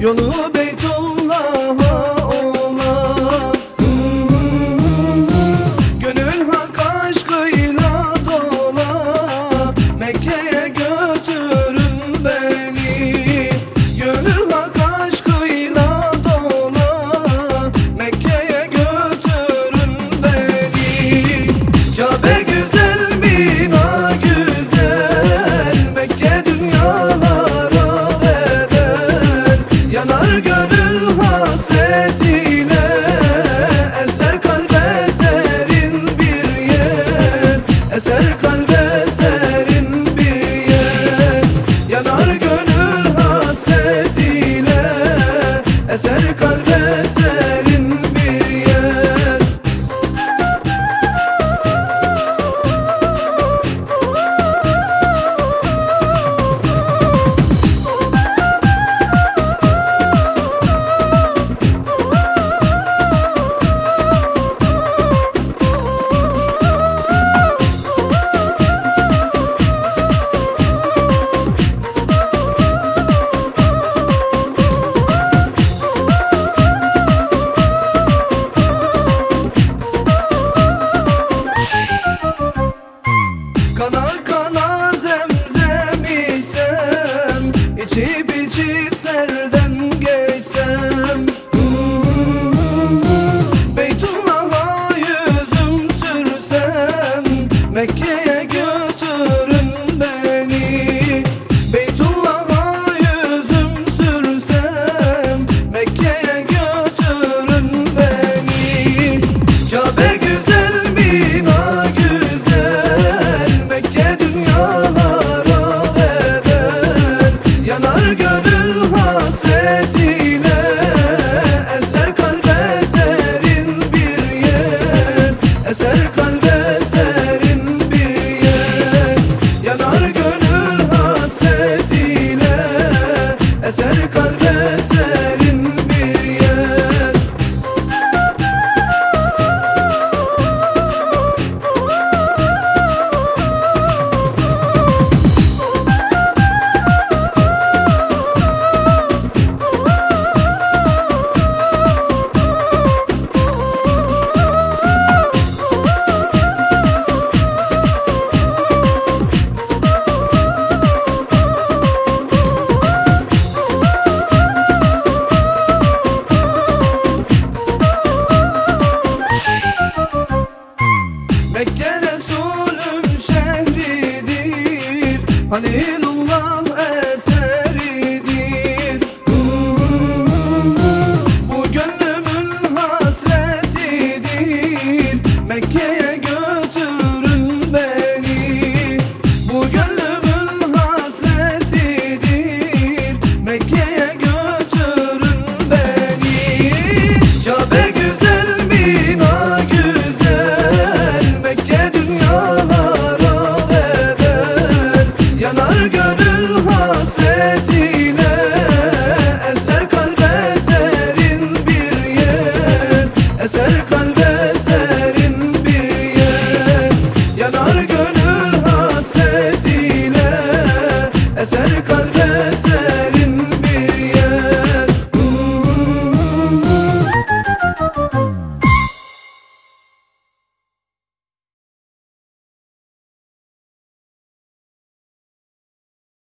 Yolu Yar Halilullah eseridir. Bu gönlümün hasretidir. Mekke'ye